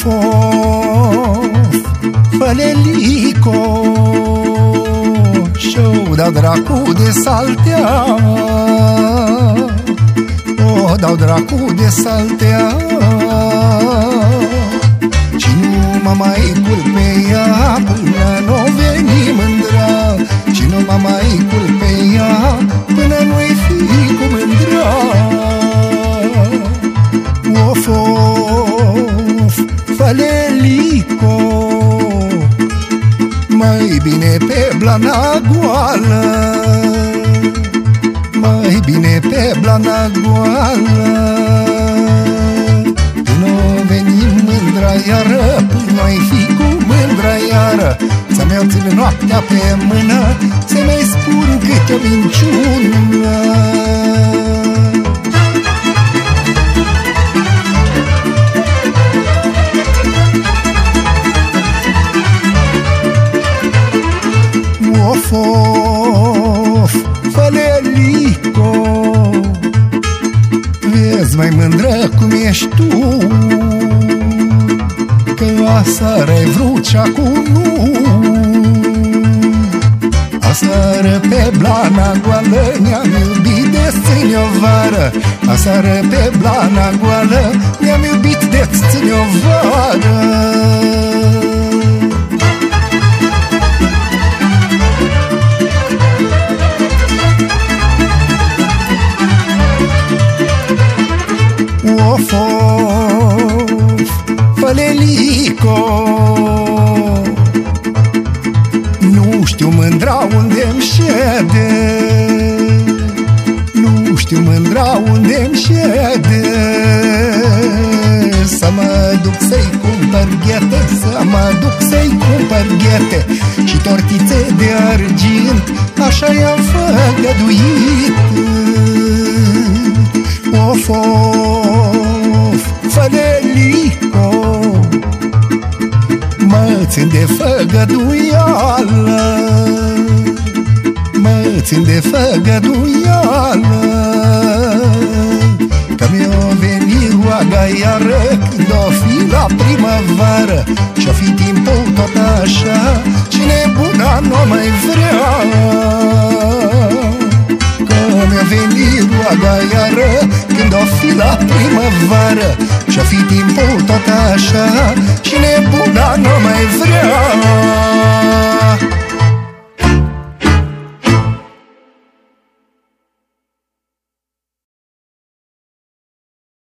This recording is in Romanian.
fof Fălelico Și-o dau dracu de saltea. O dau dracu de saltea. Și nu mă mai culp pe ea Până nu veni mândra Și nu mă mai culp pe ea Până nu-i fi cu mândra. O fof Mai bine pe blana goală. Mai bine pe blana goală. Până venim mândra iară Până ai fi cu mândra iară? Să-mi iau ține noaptea pe mână Să mai spun câte o minciună Of, of, falelico Vezi mai mândră cum ești tu Că aseară ai vrut și acum nu Aseară pe blana goală Ne-am iubit de ține o vară Aseară pe blana goală Ne-am iubit de ține o vară Of, of, falelico Nu știu mândra unde-mi șede Nu știu mândra unde-mi șede. Să mă duc să-i cumpăr ghete Să mă duc să-i cumpăr ghete Și tortițe de argint Așa i-am făgăduit. Of, of, falelico Mă țin de făgăduială. Mă țin de făgăduială Că mi-o veni roaga iară Când o fi la primăvară Și-o fi timpul tot așa Cine buna nu mai vrea? Că mi-a venit roaga iară Când o fi la primăvară. Și-o fi timpul tot așa